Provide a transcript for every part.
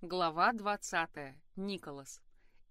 Глава 20. Николас.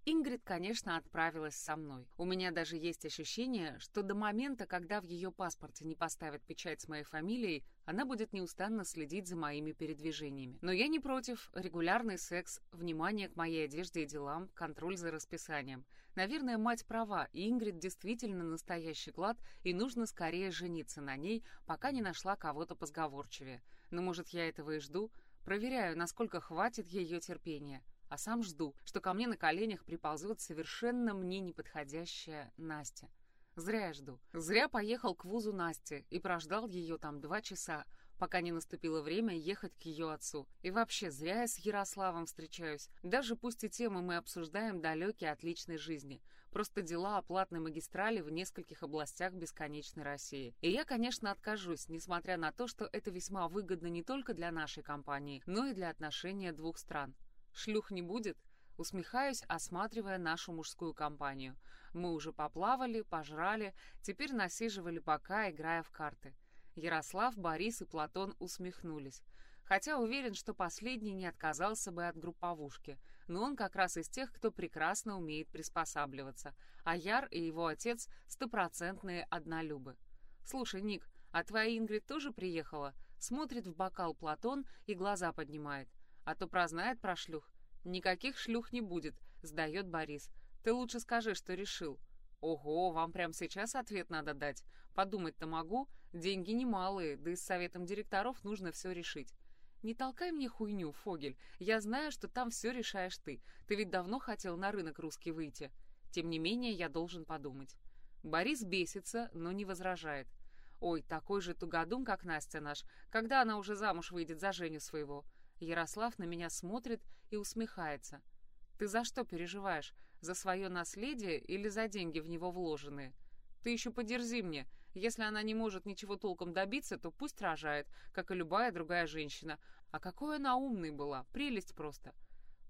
Ингрид, конечно, отправилась со мной. У меня даже есть ощущение, что до момента, когда в ее паспорте не поставят печать с моей фамилией, она будет неустанно следить за моими передвижениями. Но я не против. Регулярный секс, внимание к моей одежде и делам, контроль за расписанием. Наверное, мать права, и Ингрид действительно настоящий клад, и нужно скорее жениться на ней, пока не нашла кого-то позговорчивее. Но, может, я этого и жду? Проверяю, насколько хватит ее терпения а сам жду, что ко мне на коленях приползет совершенно мне неподходящая Настя. Зря я жду. Зря поехал к вузу Насти и прождал ее там два часа, пока не наступило время ехать к ее отцу. И вообще, зря я с Ярославом встречаюсь. Даже пусть и темы мы обсуждаем далекие от личной жизни. Просто дела о платной магистрали в нескольких областях бесконечной России. И я, конечно, откажусь, несмотря на то, что это весьма выгодно не только для нашей компании, но и для отношения двух стран. Шлюх не будет? Усмехаюсь, осматривая нашу мужскую компанию. Мы уже поплавали, пожрали, теперь насиживали пока, играя в карты. Ярослав, Борис и Платон усмехнулись. Хотя уверен, что последний не отказался бы от групповушки, но он как раз из тех, кто прекрасно умеет приспосабливаться, а Яр и его отец — стопроцентные однолюбы. «Слушай, Ник, а твоя Ингрид тоже приехала?» Смотрит в бокал Платон и глаза поднимает. А то прознает про шлюх. Никаких шлюх не будет, сдает Борис. Ты лучше скажи, что решил. Ого, вам прямо сейчас ответ надо дать. Подумать-то могу. Деньги немалые, да и с советом директоров нужно все решить. Не толкай мне хуйню, Фогель. Я знаю, что там все решаешь ты. Ты ведь давно хотел на рынок русский выйти. Тем не менее, я должен подумать. Борис бесится, но не возражает. Ой, такой же тугодум, как Настя наш. Когда она уже замуж выйдет за Женю своего? Ярослав на меня смотрит и усмехается. «Ты за что переживаешь? За свое наследие или за деньги в него вложенные? Ты еще подерзи мне. Если она не может ничего толком добиться, то пусть рожает, как и любая другая женщина. А какой она умной была, прелесть просто!»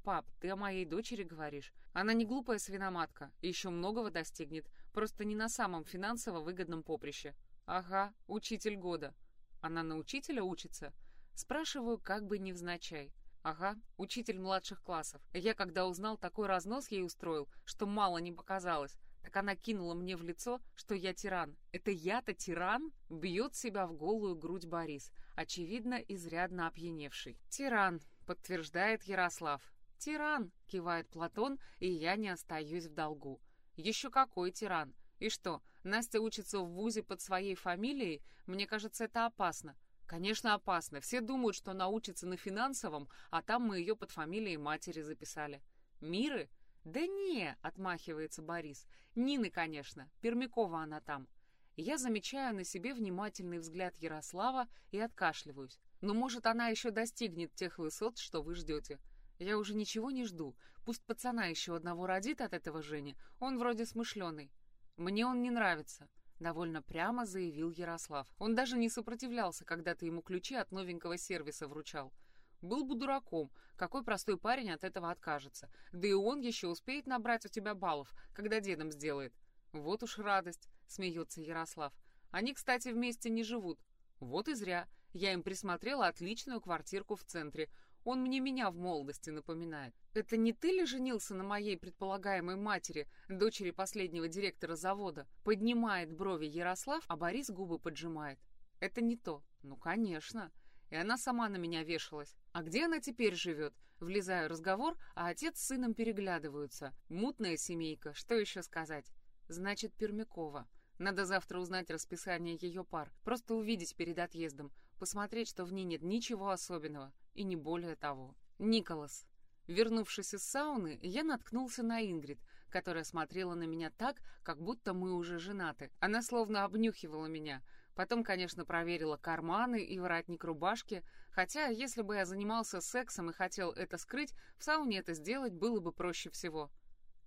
«Пап, ты о моей дочери говоришь. Она не глупая свиноматка еще многого достигнет, просто не на самом финансово выгодном поприще». «Ага, учитель года». «Она на учителя учится?» Спрашиваю, как бы невзначай. Ага, учитель младших классов. Я, когда узнал, такой разнос ей устроил, что мало не показалось. Так она кинула мне в лицо, что я тиран. Это я-то тиран? Бьет себя в голую грудь Борис, очевидно, изрядно опьяневший. Тиран, подтверждает Ярослав. Тиран, кивает Платон, и я не остаюсь в долгу. Еще какой тиран? И что, Настя учится в ВУЗе под своей фамилией? Мне кажется, это опасно. Конечно, опасно. Все думают, что она учится на финансовом, а там мы ее под фамилией матери записали. Миры? Да не, отмахивается Борис. Нины, конечно. Пермякова она там. Я замечаю на себе внимательный взгляд Ярослава и откашливаюсь. Но, может, она еще достигнет тех высот, что вы ждете. Я уже ничего не жду. Пусть пацана еще одного родит от этого Жени. Он вроде смышленый. Мне он не нравится. Довольно прямо заявил Ярослав. Он даже не сопротивлялся, когда ты ему ключи от новенького сервиса вручал. Был бы дураком, какой простой парень от этого откажется. Да и он еще успеет набрать у тебя баллов, когда дедом сделает. Вот уж радость, смеется Ярослав. Они, кстати, вместе не живут. Вот и зря. Я им присмотрела отличную квартирку в центре. Он мне меня в молодости напоминает. Это не ты ли женился на моей предполагаемой матери, дочери последнего директора завода? Поднимает брови Ярослав, а Борис губы поджимает. Это не то. Ну, конечно. И она сама на меня вешалась. А где она теперь живет? Влезаю в разговор, а отец с сыном переглядываются. Мутная семейка, что еще сказать? Значит, Пермякова. Надо завтра узнать расписание ее пар, просто увидеть перед отъездом, посмотреть, что в ней нет ничего особенного, и не более того. Николас. Вернувшись из сауны, я наткнулся на Ингрид, которая смотрела на меня так, как будто мы уже женаты. Она словно обнюхивала меня. Потом, конечно, проверила карманы и воротник рубашки, хотя, если бы я занимался сексом и хотел это скрыть, в сауне это сделать было бы проще всего.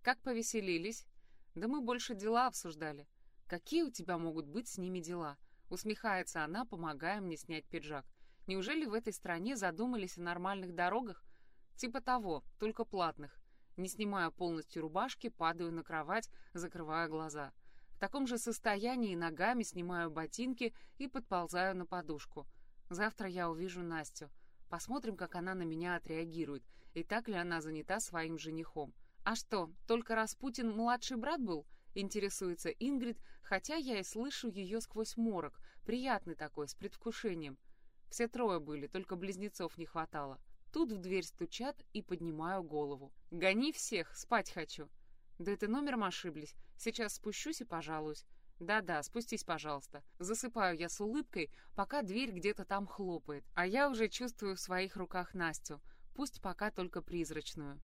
Как повеселились? Да мы больше дела обсуждали. Какие у тебя могут быть с ними дела? Усмехается она, помогая мне снять пиджак. Неужели в этой стране задумались о нормальных дорогах? Типа того, только платных. Не снимая полностью рубашки, падаю на кровать, закрывая глаза. В таком же состоянии ногами снимаю ботинки и подползаю на подушку. Завтра я увижу Настю. Посмотрим, как она на меня отреагирует. и так ли она занята своим женихом. «А что, только Распутин младший брат был?» — интересуется Ингрид, хотя я и слышу ее сквозь морок, приятный такой, с предвкушением. Все трое были, только близнецов не хватало. Тут в дверь стучат и поднимаю голову. «Гони всех, спать хочу!» «Да это номером ошиблись. Сейчас спущусь и пожалуюсь». «Да-да, спустись, пожалуйста». Засыпаю я с улыбкой, пока дверь где-то там хлопает, а я уже чувствую в своих руках Настю, пусть пока только призрачную.